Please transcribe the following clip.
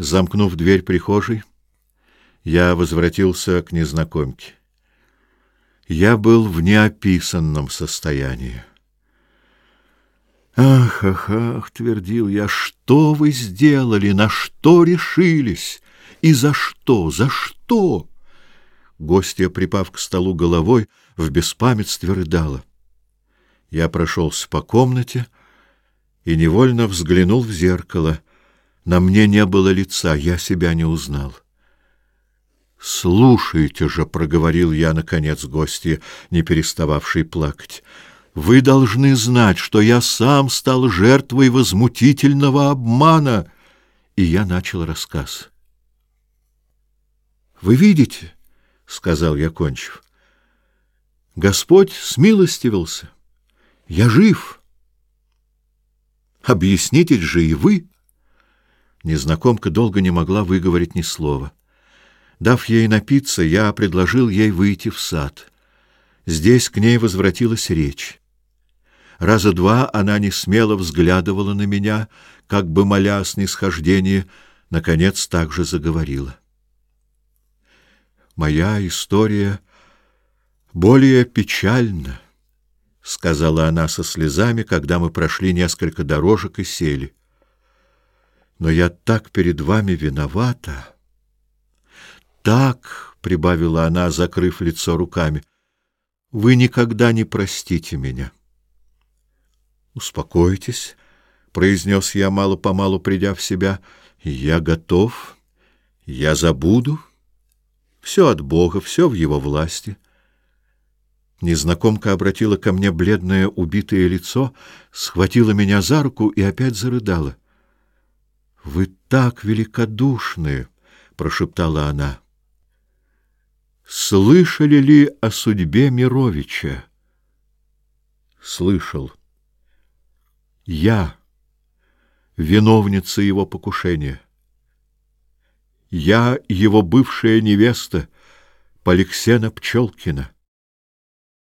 Замкнув дверь прихожей, я возвратился к незнакомке. Я был в неописанном состоянии. «Ах, ах, ах!» — твердил я. «Что вы сделали? На что решились? И за что? За что?» Гостья, припав к столу головой, в беспамятстве рыдала. Я прошелся по комнате и невольно взглянул в зеркало — на мне не было лица, я себя не узнал. «Слушайте же», — проговорил я, наконец, гости, не перестававший плакать, — «вы должны знать, что я сам стал жертвой возмутительного обмана». И я начал рассказ. «Вы видите», — сказал я, кончив, — «Господь смилостивился. Я жив. Объясните же и вы». Незнакомка долго не могла выговорить ни слова. Дав ей напиться, я предложил ей выйти в сад. Здесь к ней возвратилась речь. Раза два она не смело взглядывала на меня, как бы моля о снисхождении, наконец также заговорила. «Моя история более печальна», — сказала она со слезами, когда мы прошли несколько дорожек и сели. Но я так перед вами виновата. Так, прибавила она, закрыв лицо руками. Вы никогда не простите меня. Успокойтесь, произнес я мало-помалу придя в себя. Я готов. Я забуду. Все от Бога, все в его власти. Незнакомка обратила ко мне бледное убитое лицо, схватила меня за руку и опять зарыдала. Вы так великодушны, прошептала она. Слышали ли о судьбе Мировича? Слышал. Я виновница его покушения. Я его бывшая невеста Поликсена Пчелкина.